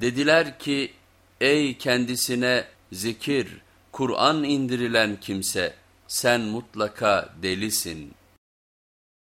Dediler ki ey kendisine zikir, Kur'an indirilen kimse sen mutlaka delisin.''